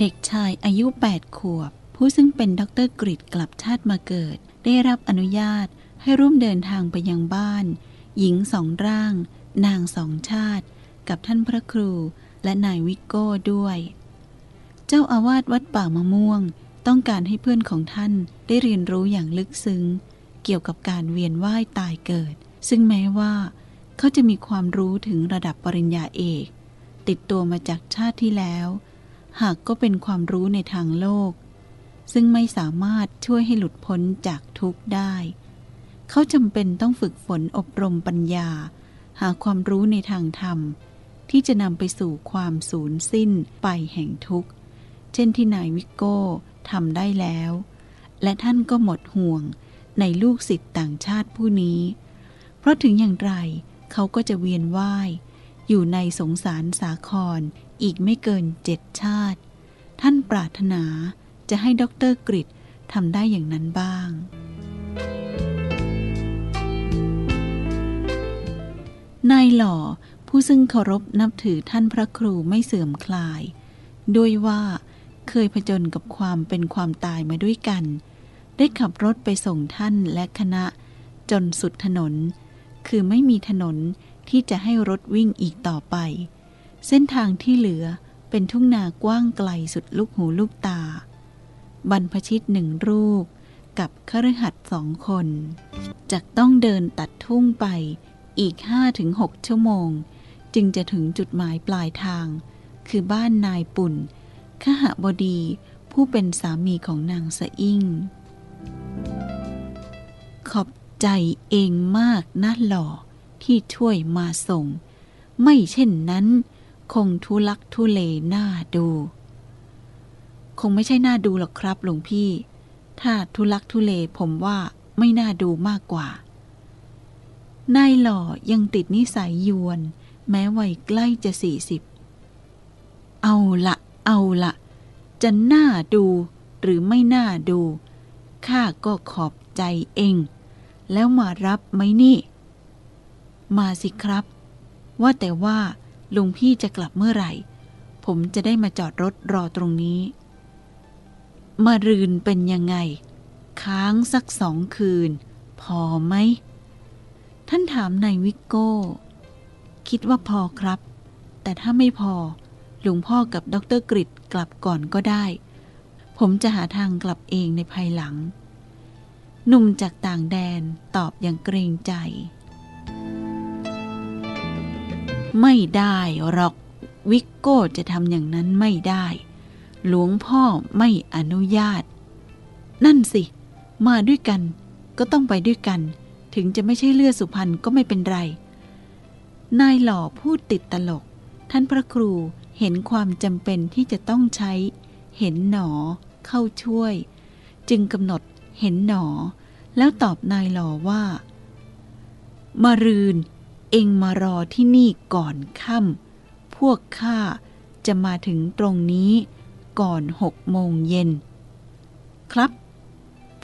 เด็กชายอายุ 8 ขวบ ผู้ซึ่งเป็นด็อกเตอร์กริดกลับชาติมาเกิด ได้รับอนุญาตให้ร่วมเดินทางไปยังบ้าน หญิงสองร่าง นางสองชาติ กับท่านพระครูและนายวิโก้ด้วย เจ้าอาวาสวัดป่ามะม่วง ต้องการให้เพื่อนของท่านได้เรียนรู้อย่างลึกซึ้ง เกี่ยวกับการเวียนว่ายตายเกิด ซึ่งแม้ว่า เขาจะมีความรู้ถึงระดับปริญญาเอก ติดตัวมาจากชาติที่แล้ว หากก็เป็นความรู้ในทางโลก ซึ่งไม่สามารถช่วยให้หลุดพ้นจากทุกข์ได้ เขาจำเป็นต้องฝึกฝนอบรมปัญญา หาความรู้ในทางธรรม ที่จะนำไปสู่ความสูญสิ้นไปแห่งทุกข์ เช่นที่นายวิโก้ทำได้แล้ว และท่านก็หมดห่วงในลูกศิษย์ต่างชาติผู้นี้ เพราะถึงอย่างไรเขาก็จะเวียนว่ายอยู่ในสงสารสาคร อีกไม่เกินเจ็ดชาติ ท่านปรารถนาจะให้ด็อกเตอร์กริดทำได้อย่างนั้นบ้าง นายหล่อผู้ซึ่งเคารพนับถือท่านพระครูไม่เสื่อมคลาย ด้วยว่าเคยผจญกับความเป็นความตายมาด้วยกัน ได้ขับรถไปส่งท่านและคณะ จนสุดถนน คือไม่มีถนนที่จะให้รถวิ่งอีกต่อไป เส้นทางที่เหลือเป็นทุ่งนากว้างไกลสุดลูกหูลูกตา บรรพชิตหนึ่งรูปกับคฤหัสถ์สองคนจะต้องเดินตัดทุ่งไปอีกห้าถึงหกชั่วโมง จึงจะถึงจุดหมายปลายทาง คือบ้านนายปุ่นขหบดีผู้เป็นสามีของนางสะอิ่ง ขอบใจเองมากนะหล่อที่ช่วยมาส่ง ไม่เช่นนั้น คงทุลักทุเลน่าดู คงไม่ใช่น่าดูหรอกครับหลวงพี่ ถ้าทุลักทุเลผมว่าไม่น่าดูมากกว่านายหล่อยังติดนิสัยยวน แม้วัยใกล้จะสี่สิบเอาละเอาละจะน่าดูหรือไม่น่าดูข้าก็ขอบใจเอง แล้วมารับไหมนี่ มาสิครับ ว่าแต่ว่า ลุงพี่จะกลับเมื่อไหร่ ผมจะได้มาจอดรถรอตรงนี้ มารืนเป็นยังไง ค้างสักสองคืน พอไหม ท่านถามนายวิกโก้ คิดว่าพอครับ แต่ถ้าไม่พอ หลวงพ่อกับดรกริดกลับก่อนก็ได้ ผมจะหาทางกลับเองในภายหลัง หนุ่มจากต่างแดนตอบอย่างเกรงใจ ไม่ได้หรอกวิกโก้จะทำอย่างนั้นไม่ได้ หลวงพ่อไม่อนุญาต นั่นสิ มาด้วยกัน ก็ต้องไปด้วยกัน ถึงจะไม่ใช่เลือดสุพรรณก็ไม่เป็นไร นายหล่อพูดติดตลก ท่านพระครูเห็นความจำเป็นที่จะต้องใช้ เห็นหนอ เข้าช่วย จึงกำหนดเห็นหนอ แล้วตอบนายหล่อว่า มารืน เองมารอที่นี่ก่อนค่ำพวกข้าจะมาถึงตรงนี้ก่อนหกโมงเย็น ครับ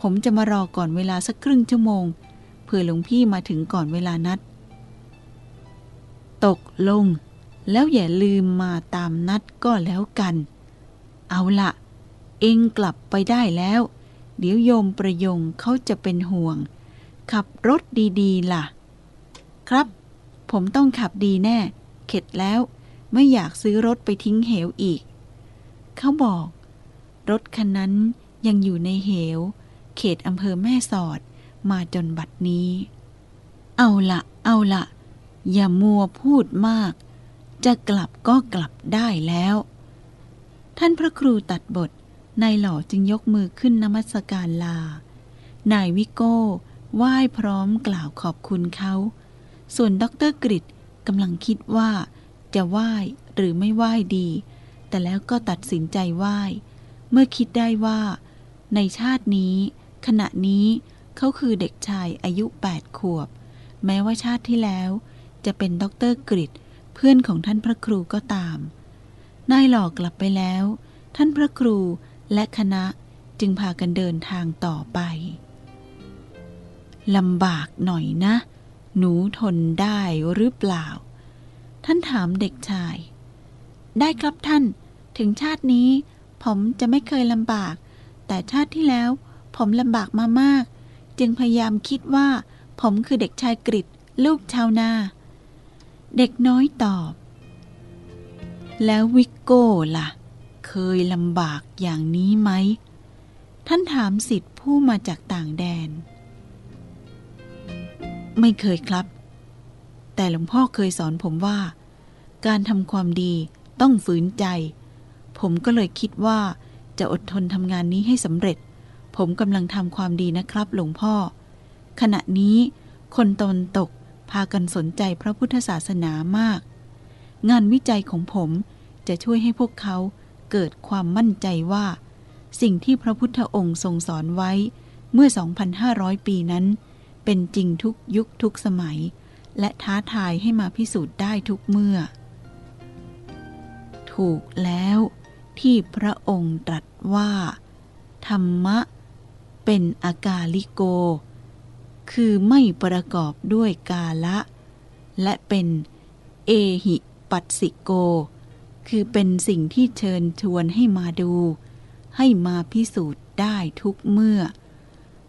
ผมจะมารอก่อนเวลาสักครึ่งชั่วโมงเพื่อหลวงพี่มาถึงก่อนเวลานัด ตกลง แล้วอย่าลืมมาตามนัดก็แล้วกัน เอาละเองกลับไปได้แล้ว เดี๋ยวโยมประยงเขาจะเป็นห่วง ขับรถดีๆ ล่ะ ครับ ผมต้องขับดีแน่ เข็ดแล้วไม่อยากซื้อรถไปทิ้งเหวอีก เขาบอก รถคันนั้นยังอยู่ในเหว เขตอำเภอแม่สอด มาจนบัดนี้ เอาละเอาละอย่ามัวพูดมาก จะกลับก็กลับได้แล้ว ท่านพระครูตัดบท นายหล่อจึงยกมือขึ้นนมัสการลา นายวิโก้ไหว้พร้อมกล่าวขอบคุณเขา ส่วนด็อกเตอร์กริดกำลังคิดว่า จะไหว้หรือไม่ไหว้ดี แต่แล้วก็ตัดสินใจไหว้ เมื่อคิดได้ว่า ในชาตินี้ ขณะนี้เขาคือเด็กชายอายุ 8 ขวบ แม้ว่าชาติที่แล้ว จะเป็นด็อกเตอร์กริดเพื่อนของท่านพระครูก็ตามนายหลอกกลับไปแล้ว ท่านพระครูและคณะจึงพากันเดินทางต่อไปลำบากหน่อยนะ หนูทนได้หรือเปล่า ท่านถามเด็กชาย ได้ครับท่าน ถึงชาตินี้ ผมจะไม่เคยลำบาก แต่ชาติที่แล้ว ผมลำบากมามาก จึงพยายามคิดว่า ผมคือเด็กชายกริดลูกชาวนา เด็กน้อยตอบ แล้ววิกโก้ล่ะ เคยลำบากอย่างนี้ไหม ท่านถามสิทธิ์ผู้มาจากต่างแดน ไม่เคยครับ แต่หลวงพ่อเคยสอนผมว่า การทำความดีต้องฝืนใจ ผมก็เลยคิดว่าจะอดทนทำงานนี้ให้สำเร็จ ผมกำลังทำความดีนะครับ หลวงพ่อ ขณะนี้คนตนตกพากันสนใจพระพุทธศาสนามาก งานวิจัยของผมจะช่วยให้พวกเขาเกิดความมั่นใจว่า สิ่งที่พระพุทธองค์ทรงสอนไว้เมื่อ 2,500 ปีนั้น เป็นจริงทุกยุคทุกสมัย และท้าทายให้มาพิสูจน์ได้ทุกเมื่อ ถูกแล้วที่พระองค์ตรัสว่า ธรรมะ เป็นอากาลิโก คือไม่ประกอบด้วยกาละ และเป็นเอหิปัสสิโก คือเป็นสิ่งที่เชิญชวนให้มาดู ให้มาพิสูจน์ได้ทุกเมื่อ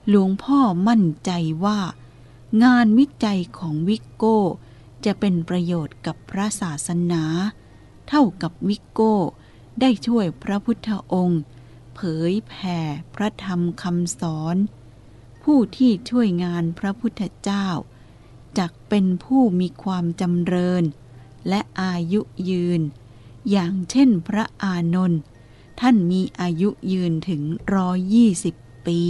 หลวงพ่อมั่นใจว่า งานวิจัยของวิกโก้ จะเป็นประโยชน์กับพระศาสนา เท่ากับวิกโก้ ได้ช่วยพระพุทธองค์ เผยแผ่พระธรรมคำสอน ผู้ที่ช่วยงานพระพุทธเจ้าจักเป็นผู้มีความจำเริญ และอายุยืน อย่างเช่นพระอานนท์ท่านมีอายุยืนถึงร้อยยี่สิบปี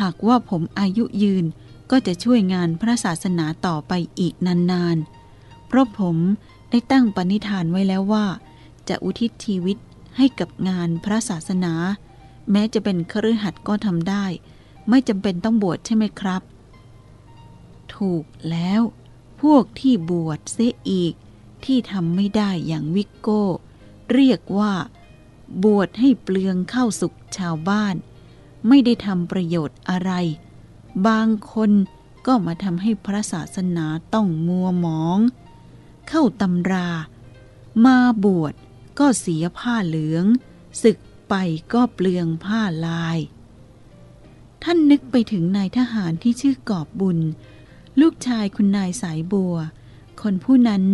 หากว่าผมอายุยืนก็จะช่วยงานพระศาสนาต่อไปอีกนานๆ เพราะผมได้ตั้งปณิธานไว้แล้วว่า จะอุทิศชีวิตให้กับงานพระศาสนา แม้จะเป็นครือขัดก็ทำได้ ไม่จำเป็นต้องบวชใช่ไหมครับ ถูกแล้ว พวกที่บวชเสียอีก ที่ทำไม่ได้อย่างวิกโก้ เรียกว่า บวชให้เปลืองเข้าสุขชาวบ้าน ไม่ได้ทำประโยชน์อะไร บางคนก็มาทำให้พระศาสนาต้องมัวหมอง เข้าตำรา มาบวชก็เสียผ้าเหลืองศึกไปก็เปลืองผ้าลาย ท่านนึกไปถึงนายทหารที่ชื่อกอบบุญ ลูกชายคุณนายสายบัว คนผู้นั้น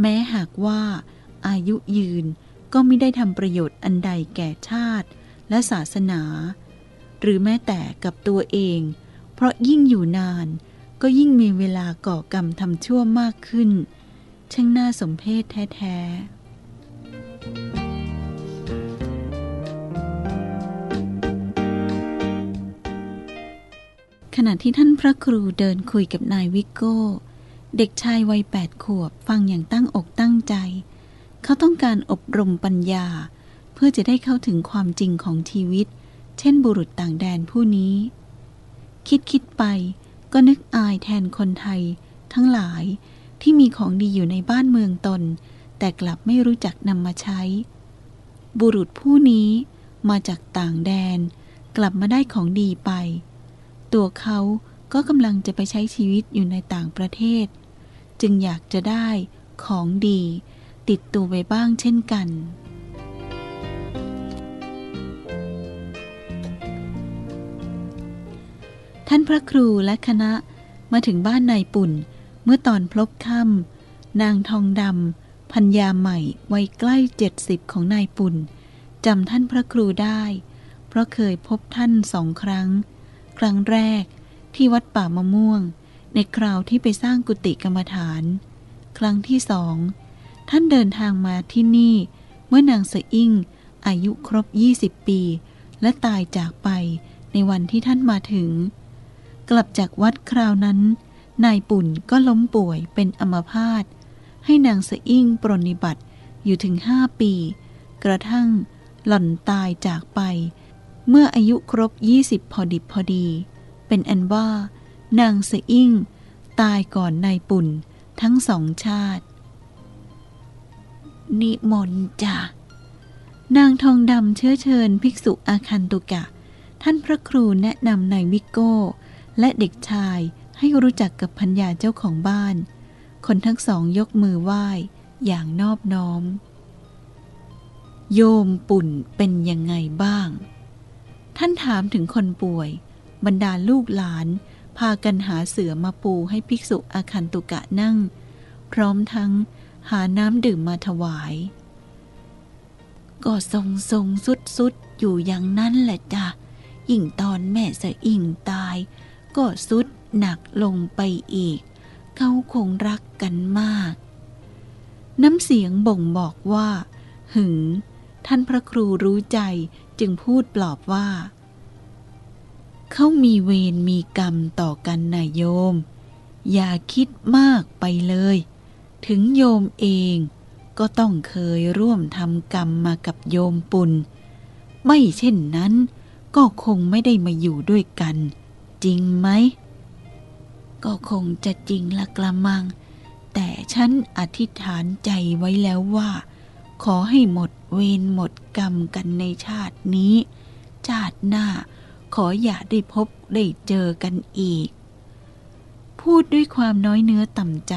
แม้หากว่า อายุยืนก็ไม่ได้ทำประโยชน์อันใดแก่ชาติและศาสนา หรือแม้แต่กับตัวเอง เพราะยิ่งอยู่นานก็ยิ่งมีเวลาก่อกรรมทำชั่วมากขึ้น ช่างน่าสมเพชแท้ๆขณะที่ท่านพระครูเดินคุยกับนายวิกโก้ เด็กชายวัยแปดขวบฟังอย่างตั้งอกตั้งใจ เขาต้องการอบรมปัญญา เพื่อจะได้เข้าถึงความจริงของชีวิต เช่นบุรุษต่างแดนผู้นี้ คิดคิดไปก็นึกอายแทนคนไทย ทั้งหลายที่มีของดีอยู่ในบ้านเมืองตน แต่กลับไม่รู้จักนำมาใช้ บุรุษผู้นี้มาจากต่างแดน กลับมาได้ของดีไป ตัวเขาก็กำลังจะไปใช้ชีวิตอยู่ในต่างประเทศ จึงอยากจะได้ของดี ติดตัวไปบ้างเช่นกัน ท่านพระครูและคณะมาถึงบ้านนายปุ่น เมื่อตอนพลบค่ำนางทองดำพัญญาใหม่วัยใกล้เจ็ดสิบของนายปุ่นจำท่านพระครูได้ เพราะเคยพบท่านสองครั้ง ครั้งแรกที่วัดป่ามะม่วง ในคราวที่ไปสร้างกุฏิกรรมฐาน ครั้งที่สองท่านเดินทางมาที่นี่ เมื่อนางเสอิ่งอายุครบ 20 ปี และตายจากไปในวันที่ท่านมาถึง กลับจากวัดคราวนั้น นายปุ่นก็ล้มป่วยเป็นอัมพาตให้นางสะอิ่งปรนิบัติอยู่ถึงห้าปี กระทั่งหล่อนตายจากไป เมื่ออายุครบ 20 พอดิบพอดี เป็นอันว่า นางสะอิ่ง ตายก่อนนายปุ่นทั้งสองชาติ นิมนต์จ้ะนางทองดำเชื้อเชิญ ภิกษุอาคันตุกะ ท่านพระครูแนะนำนายวิโก้ และเด็กชายให้รู้จักกับพัญญาเจ้าของบ้าน คนทั้งสองยกมือไหว้อย่างนอบน้อม โยมปุ่นเป็นยังไงบ้าง ท่านถามถึงคนป่วย บรรดาลูกหลาน พากันหาเสือมาปูให้ภิกษุอาคันตุกะนั่ง พร้อมทั้งหาน้ำดื่มมาถวาย ก็ทรงทรงสุดสุดอยู่อย่างนั้นแหละจ้ะยิ่งตอนแม่สะอิ่งตาย ก็สุดหนักลงไปอีก เขาคงรักกันมาก น้ำเสียงบ่งบอกว่า หึง ท่านพระครูรู้ใจจึงพูดปลอบว่า เขามีเวรมีกรรมต่อกันนายโยม อย่าคิดมากไปเลย ถึงโยมเองก็ต้องเคยร่วมทำกรรมมากับโยมปุณไม่เช่นนั้นก็คงไม่ได้มาอยู่ด้วยกัน จริงไหม ก็คงจะจริงละกระมัง แต่ฉันอธิษฐานใจไว้แล้วว่า ขอให้หมดเวรหมดกรรมกันในชาตินี้ ชาติหน้าขออย่าได้พบได้เจอกันอีก พูดด้วยความน้อยเนื้อต่ำใจ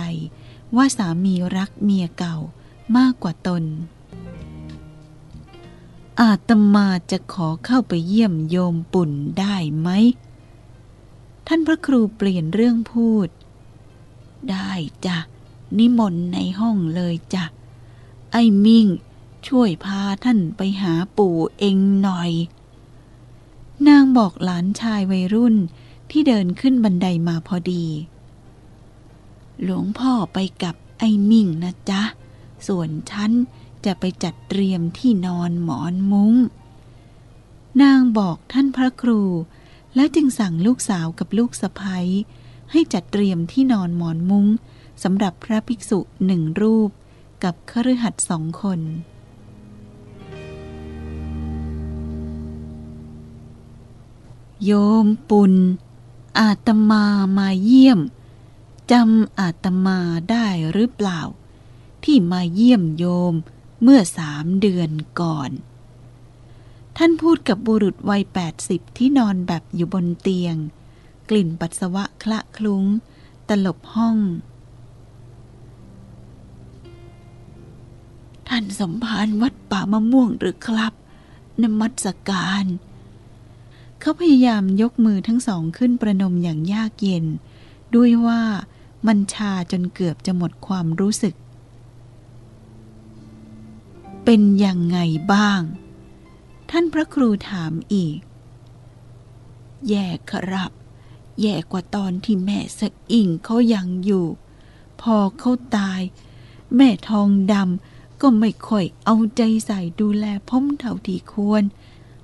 ว่าสามีรักเมียเก่ามากกว่าตน อาตมาจะขอเข้าไปเยี่ยมโยมปุ่นได้ไหม ท่านพระครูเปลี่ยนเรื่องพูด ได้จ้ะ นิมนต์ในห้องเลยจ้ะ ไอ้มิ่ง ช่วยพาท่านไปหาปู่เองหน่อย นางบอกหลานชายวัยรุ่นที่เดินขึ้นบันไดมาพอดี หลวงพ่อไปกับไอ้มิ่งนะจ๊ะ ส่วนฉันจะไปจัดเตรียมที่นอนหมอนมุง้ง นางบอกท่านพระครู แล้วจึงสั่งลูกสาวกับลูกสะพ้ยให้จัดเตรียมที่นอนหมอนมุง้งสำหรับพระภิกษุหนึ่งรูป กับคฤหัสถ์สองคน โยมปุณอาตมามาเยี่ยมจำอาตมาได้หรือเปล่า ที่มาเยี่ยมโยมเมื่อสามเดือนก่อน ท่านพูดกับบุรุษวัยแปดสิบที่นอนแบบอยู่บนเตียง กลิ่นปัสสาวะคละคลุ้ง ตลบห้อง ท่านสมภารวัดป่ามะม่วงหรือครับนมัสการ เขาพยายามยกมือทั้งสองขึ้นประนมอย่างยากเย็น ด้วยว่ามันชาจนเกือบจะหมดความรู้สึก เป็นยังไงบ้าง ท่านพระครูถามอีก แย่ครับ แย่กว่าตอนที่แม่สะอิ่งเขายังอยู่ พอเขาตาย แม่ทองดำก็ไม่ค่อยเอาใจใส่ดูแลพ้มเท่าที่ควร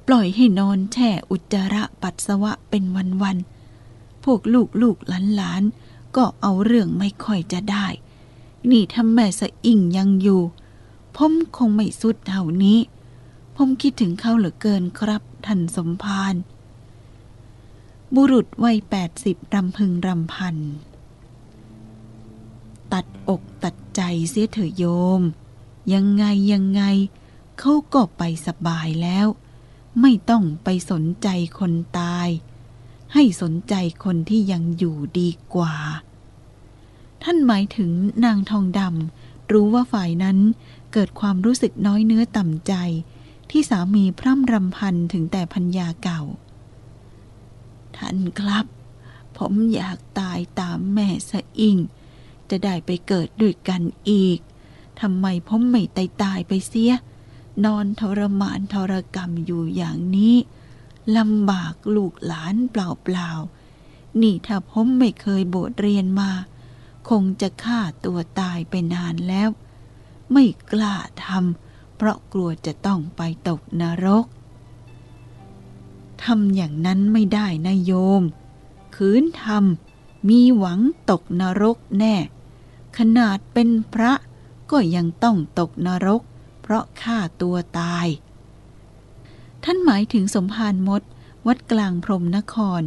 ปล่อยให้นอนแช่อุจจาระปัสสาวะเป็นวันๆ พวกลูกลูกหลานหลานก็เอาเรื่องไม่ค่อยจะได้ นี่ถ้าแม่สะอิ่งยังอยู่ผมคงไม่สุดเท่านี้ ผมคิดถึงเขาเหลือเกินครับท่านสมภารบุรุษวัยแปดสิบรำพึงรำพัน ตัดอกตัดใจเสียเถอะโยม ยังไงยังไง เขาก็ไปสบายแล้ว ไม่ต้องไปสนใจคนตาย ให้สนใจคนที่ยังอยู่ดีกว่า ท่านหมายถึงนางทองดำรู้ว่าฝ่ายนั้นเกิดความรู้สึกน้อยเนื้อต่ำใจ ที่สามีพร่ำรำพันถึงแต่พัญญาเก่า ท่านครับ ผมอยากตายตามแม่สะอิง จะได้ไปเกิดด้วยกันอีกทำไมผมไม่ตายตายไปเสีย นอนทรมานทรกรรมอยู่อย่างนี้ลำบากลูกหลานเปล่าๆ นี่ถ้าผมไม่เคยบวชเรียนมา คงจะฆ่าตัวตายไปนานแล้ว ไม่กล้าทำ เพราะกลัวจะต้องไปตกนรกทำอย่างนั้นไม่ได้นะโยมคืนทำมีหวังตกนรกแน่ ขนาดเป็นพระก็ยังต้องตกนรก เพราะฆ่าตัวตาย ท่านหมายถึงสมภารมด วัดกลางพรมนคร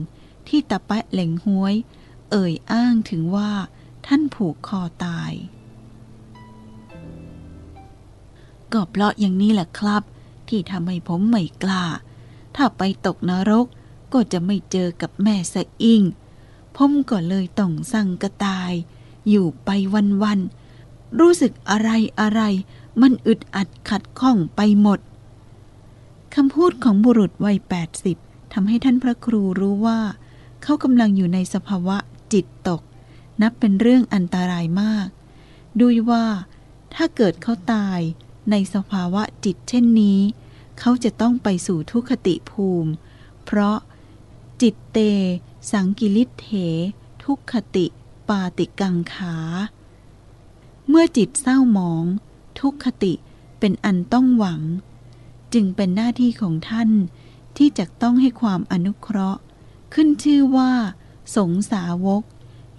ที่ตะปะเหล่งห้วย เอ่ยอ้างถึงว่าท่านผูกคอตาย ก็เพราะอย่างนี้แหละครับ ที่ทำให้ผมไม่กล้า ถ้าไปตกนรกก็จะไม่เจอกับแม่สะอิงผมก็เลยต้องสั่งกระตาย อยู่ไปวันๆรู้สึกอะไรอะไร มันอึดอัดขัดข้องไปหมดคำพูดของบุรุษวัย 80ทำให้ท่านพระครูรู้ว่า เขากำลังอยู่ในสภาวะจิตตก นับเป็นเรื่องอันตรายมาก ด้วยว่า ถ้าเกิดเขาตาย ในสภาวะจิตเช่นนี้ เขาจะต้องไปสู่ทุคติภูมิ เพราะจิตเต สังกิลิเถ ทุกขติ ปาติกังขา เมื่อจิตเศร้าหมอง ทุกขติเป็นอันต้องหวัง จึงเป็นหน้าที่ของท่านที่จะต้องให้ความอนุเคราะห์ ขึ้นชื่อว่า สงสาวก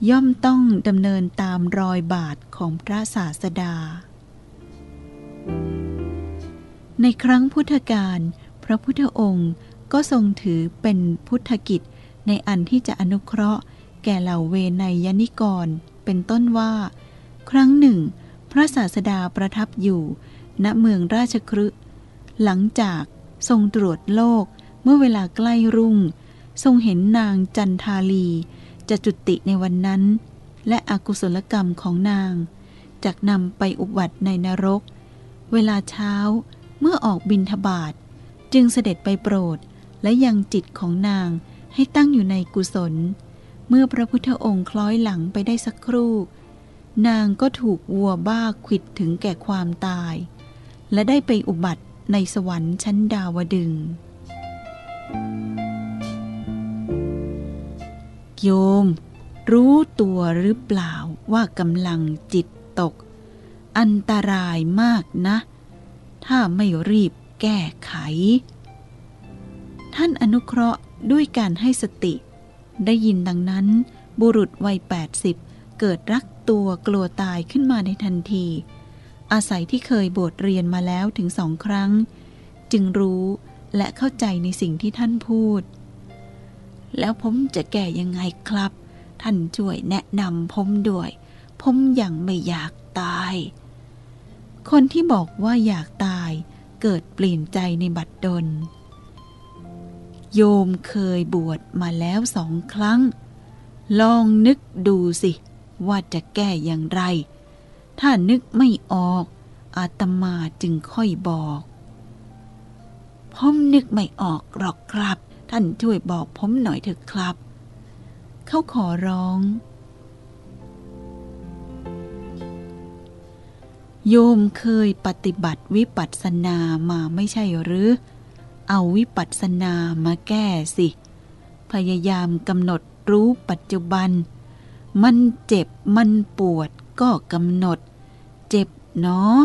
ย่อมต้องดำเนินตามรอยบาทของพระศาสดา ในครั้งพุทธกาลพระพุทธองค์ก็ทรงถือเป็นพุทธกิจ ในอันที่จะอนุเคราะห์ แก่เหล่าเวนยนิกร เป็นต้นว่า ครั้งหนึ่ง พระศาสดาประทับอยู่ ณเมืองราชครึหลังจากทรงตรวจโลกเมื่อเวลาใกล้รุ่ง ทรงเห็นนางจันทาลี จะจุติในวันนั้น และอกุศลกรรมของนาง จากนำไปอุบัติในนรก เวลาเช้าเมื่อออกบินทบาทจึงเสด็จไปโปรดและยังจิตของนางให้ตั้งอยู่ในกุศล เมื่อพระพุทธองค์คล้อยหลังไปได้สักครู่ นางก็ถูกวัวบ้าขิดถึงแก่ความตาย และได้ไปอุบัติในสวรรค์ชั้นดาวดึง โยม รู้ตัวหรือเปล่าว่ากำลังจิตตก อันตรายมากนะ ถ้าไม่รีบแก้ไข ท่านอนุเคราะห์ด้วยการให้สติ ได้ยินดังนั้น บุรุษวัย 80 เกิดรักตัวกลัวตายขึ้นมาในทันที อาศัยที่เคยบทเรียนมาแล้วถึงสองครั้ง จึงรู้และเข้าใจในสิ่งที่ท่านพูด แล้วผมจะแก้ยังไงครับ ท่านช่วยแนะนำผมด้วย ผมยังไม่อยาก ตาย คนที่บอกว่าอยากตายเกิดเปลี่ยนใจในบัดดล โยมเคยบวชมาแล้วสองครั้ง ลองนึกดูสิ ว่าจะแก้อย่างไร ถ้านึกไม่ออกอาตมาจึงค่อยบอกผมนึกไม่ออกหรอกครับ ท่านช่วยบอกผมหน่อยเถอะครับ เขาขอร้อง โยมเคยปฏิบัติวิปัสสนามาไม่ใช่หรือ เอาวิปัสสนามาแก้สิ พยายามกำหนดรู้ปัจจุบัน มันเจ็บมันปวดก็กำหนด เจ็บเนาะ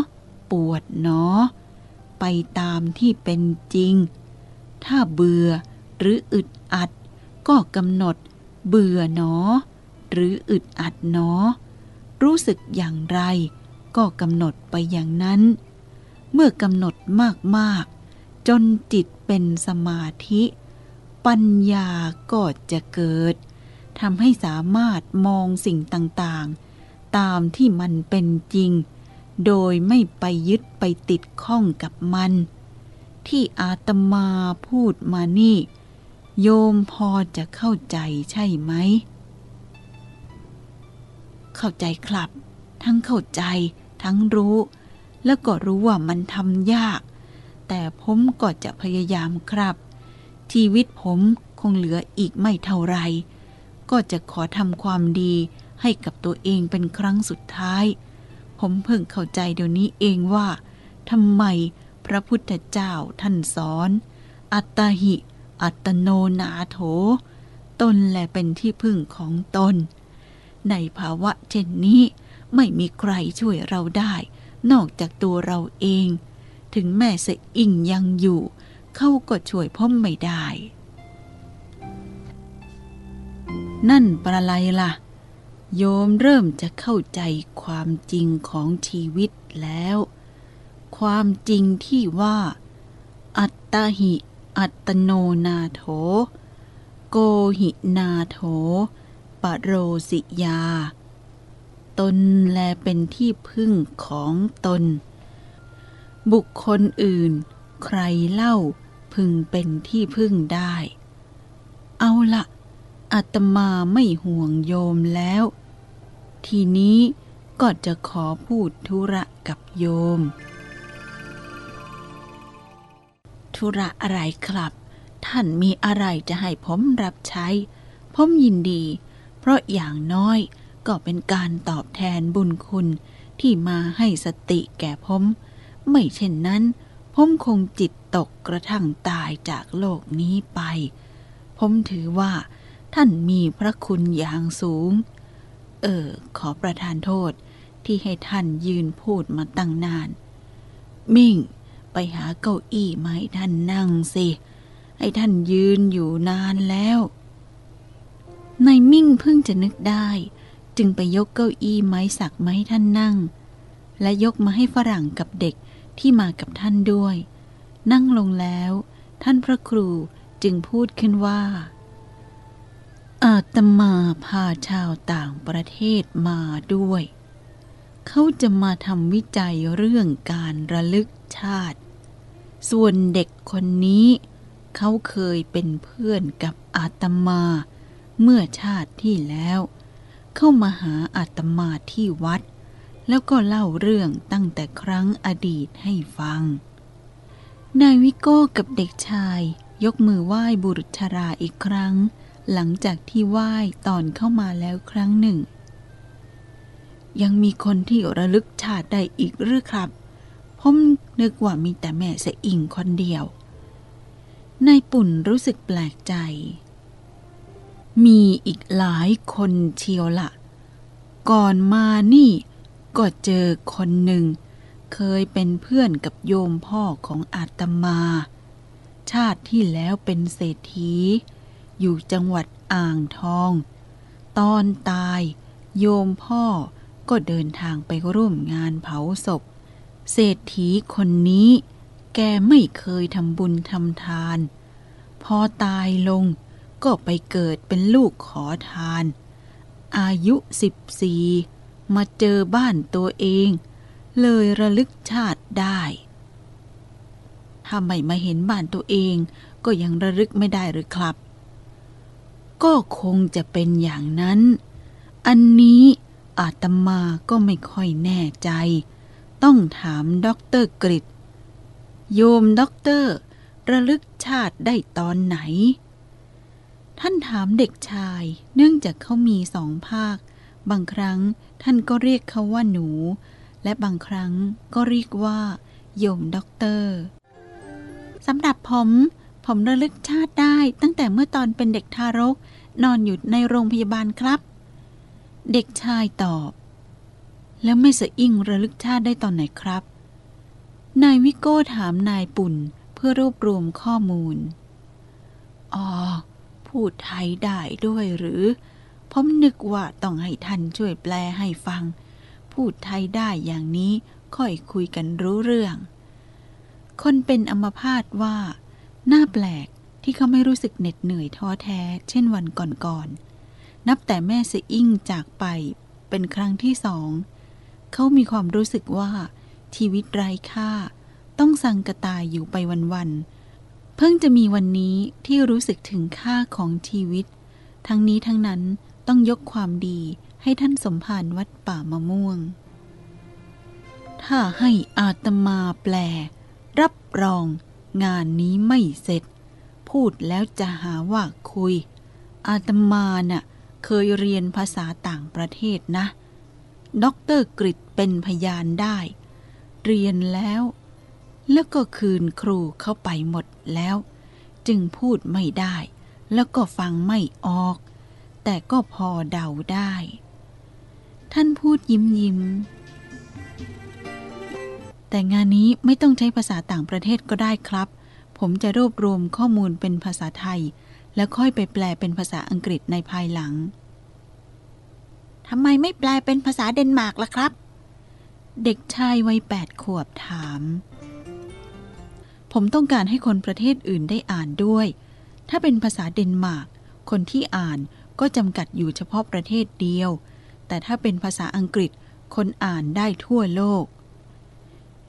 ปวดเนาะไปตามที่เป็นจริง ถ้าเบื่อหรืออึดอัด ก็กำหนด เบื่อเนาะหรืออึดอัดเนาะรู้สึกอย่างไร ก็กำหนดไปอย่างนั้น เมื่อกำหนดมากๆ จนจิตเป็นสมาธิ ปัญญาก็จะเกิดทำให้สามารถมองสิ่งต่างๆ ตามที่มันเป็นจริง โดยไม่ไปยึดไปติดข้องกับมัน ที่อาตมาพูดมานี่ โยมพอจะเข้าใจใช่ไหม เข้าใจครับ ทั้งเข้าใจ ทั้งรู้ แล้วก็รู้ว่ามันทำยาก แต่ผมก็จะพยายามครับ ชีวิตผมคงเหลืออีกไม่เท่าไร ก็จะขอทำความดีให้กับตัวเองเป็นครั้งสุดท้าย ผมเพิ่งเข้าใจเดี๋ยวนี้เองว่าทำไมพระพุทธเจ้าท่านสอน อัตหิ อัตโนนาโถ ตนแหละเป็นที่พึ่งของตน ในภาวะเช่นนี้ ไม่มีใครช่วยเราได้ นอกจากตัวเราเอง ถึงแม่เสอิงยังอยู่ เขาก็ช่วยพ่อไม่ได้ นั่นประไรล่ะ โยมเริ่มจะเข้าใจความจริงของชีวิตแล้ว ความจริงที่ว่า อัตตหิ อัตโนนาโถ โกหินาโถ ปโรสิยา ตนแลเป็นที่พึ่งของตน บุคคลอื่น ใครเล่าพึงเป็นที่พึ่งได้ เอาละอาตมาไม่ห่วงโยมแล้ว ทีนี้ก็จะขอพูดธุระกับโยม ธุระอะไรครับ ท่านมีอะไรจะให้ผมรับใช้ ผมยินดี เพราะอย่างน้อย ก็เป็นการตอบแทนบุญคุณที่มาให้สติแก่ผม ไม่เช่นนั้น ผมคงจิตตกกระทั่งตายจากโลกนี้ไป ผมถือว่า ท่านมีพระคุณอย่างสูง เออ ขอประทานโทษที่ให้ท่านยืนพูดมาตั้งนาน มิ่ง ไปหาเก้าอี้มาให้ท่านนั่งสิ ให้ท่านยืนอยู่นานแล้ว นายมิ่งเพิ่งจะนึกได้ จึงไปยกเก้าอี้ไม้สักมาให้ท่านนั่ง และยกมาให้ฝรั่งกับเด็กที่มากับท่านด้วย นั่งลงแล้ว ท่านพระครูจึงพูดขึ้นว่า อาตมาพาชาวต่างประเทศมาด้วย เขาจะมาทำวิจัยเรื่องการระลึกชาติ ส่วนเด็กคนนี้เขาเคยเป็นเพื่อนกับอาตมาเมื่อชาติที่แล้ว เข้ามาหาอาตมาที่วัด แล้วก็เล่าเรื่องตั้งแต่ครั้งอดีตให้ฟัง นายวิโก้กับเด็กชายยกมือไหว้บุรุษชราอีกครั้ง หลังจากที่ไหว้ตอนเข้ามาแล้วครั้งหนึ่ง ยังมีคนที่ระลึกชาติได้อีกหรือครับ ผมนึกว่ามีแต่แม่เสอิงคนเดียวนายปุ่นรู้สึกแปลกใจ มีอีกหลายคนเชียวละ ก่อนมานี่ก็เจอคนหนึ่ง เคยเป็นเพื่อนกับโยมพ่อของอาตมา ชาติที่แล้วเป็นเศรษฐี อยู่จังหวัดอ่างทอง ตอนตายโยมพ่อก็เดินทางไปร่วมงานเผาศพ เศรษฐีคนนี้ แกไม่เคยทำบุญทำทาน พอตายลง ก็ไปเกิดเป็นลูกขอทาน อายุสิบสี่มาเจอบ้านตัวเอง เลยระลึกชาติได้ถ้าไม่มาเห็นบ้านตัวเองก็ยังระลึกไม่ได้หรือครับ ก็คงจะเป็นอย่างนั้น อันนี้อาตมาก็ไม่ค่อยแน่ใจ ต้องถามด็อกเตอร์กริดโยมด็อกเตอร์ ระลึกชาติได้ตอนไหน ท่านถามเด็กชาย เนื่องจากเขามีสองภาค บางครั้งท่านก็เรียกเขาว่าหนู และบางครั้งก็เรียกว่าโยมด็อกเตอร์สำหรับผม ผมระลึกชาติได้ตั้งแต่เมื่อตอนเป็นเด็กทารก นอนอยู่ในโรงพยาบาลครับ เด็กชายตอบ แล้วแม่เสอิ่งระลึกชาติได้ตอนไหนครับ นายวิโก้ถามนายปุ่นเพื่อรวบรวมข้อมูลอ๋อ พูดไทยได้ด้วยหรือ ผมนึกว่าต้องให้ท่านช่วยแปลให้ฟัง พูดไทยได้อย่างนี้ค่อยคุยกันรู้เรื่อง คนเป็นอัมพาตว่าน่าแปลกที่เขาไม่รู้สึกเหน็ดเหนื่อยท้อแท้ เช่นวันก่อนๆนับแต่แม่เสอิ่งจากไปเป็นครั้งที่สอง เขามีความรู้สึกว่าชีวิตไร้ค่า ต้องสังกตายอยู่ไปวันๆ เพิ่งจะมีวันนี้ที่รู้สึกถึงค่าของชีวิต ทั้งนี้ทั้งนั้นต้องยกความดีให้ท่านสมภารวัดป่ามะม่วง ถ้าให้อาตมาแปล รับรองงานนี้ไม่เสร็จ พูดแล้วจะหาว่าคุย อาตมาน่ะเคยเรียนภาษาต่างประเทศนะด็อกเตอร์กริดเป็นพยานได้ เรียนแล้ว แล้วก็คืนครูเขาไปหมดแล้ว จึงพูดไม่ได้ แล้วก็ฟังไม่ออก แต่ก็พอเดาได้ ท่านพูดยิ้มยิ้ม แต่งานนี้ไม่ต้องใช้ภาษาต่างประเทศก็ได้ครับ ผมจะรวบรวมข้อมูลเป็นภาษาไทย แล้วค่อยไปแปลเป็นภาษาอังกฤษในภายหลังทำไมไม่แปลเป็นภาษาเดนมาร์กล่ะครับ เด็กชายวัยแปดขวบถาม ผมต้องการให้คนประเทศอื่นได้อ่านด้วย ถ้าเป็นภาษาเดนมาร์ก คนที่อ่านก็จำกัดอยู่เฉพาะประเทศเดียว แต่ถ้าเป็นภาษาอังกฤษ คนอ่านได้ทั่วโลก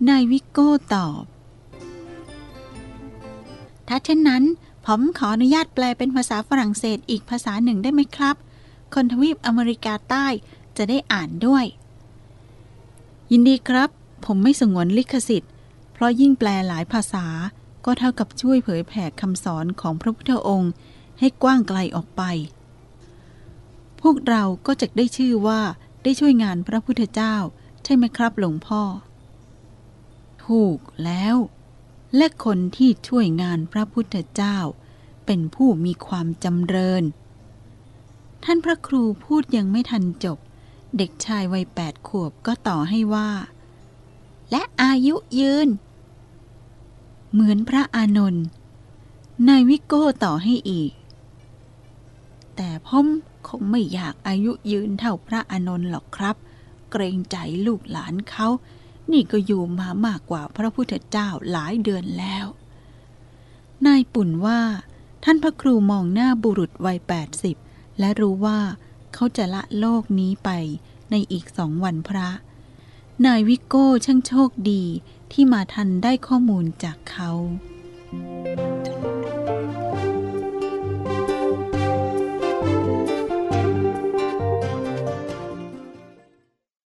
นายวิโก้ตอบ ถ้าเช่นนั้น ผมขออนุญาตแปลเป็นภาษาฝรั่งเศสอีกภาษาหนึ่งได้ไหมครับ คนทวีปอเมริกาใต้จะได้อ่านด้วย ยินดีครับ ผมไม่สงวนลิขสิทธิ์ เพราะยิ่งแปลหลายภาษาก็เท่ากับช่วยเผยแผ่คำสอนของพระพุทธองค์ให้กว้างไกลออกไป พวกเราก็จะได้ชื่อว่าได้ช่วยงานพระพุทธเจ้า ใช่ไหมครับหลวงพ่อ ถูกแล้ว และคนที่ช่วยงานพระพุทธเจ้า เป็นผู้มีความจำเริญ ท่านพระครูพูดยังไม่ทันจบ เด็กชายวัยแปดขวบก็ต่อให้ว่า และอายุยืน เหมือนพระอานนท์นายวิโก้ต่อให้อีก แต่ผมคงไม่อยากอายุยืนเท่าพระอานนท์หรอกครับ เกรงใจลูกหลานเขา นี่ก็อยู่มามากกว่าพระพุทธเจ้าหลายเดือนแล้ว นายปุ่นว่า ท่านพระครูมองหน้าบุรุษวัยแปดสิบและรู้ว่าเขาจะละโลกนี้ไปในอีกสองวันพระ นายวิโก้ช่างโชคดี ที่มาทันได้ข้อมูลจากเขา「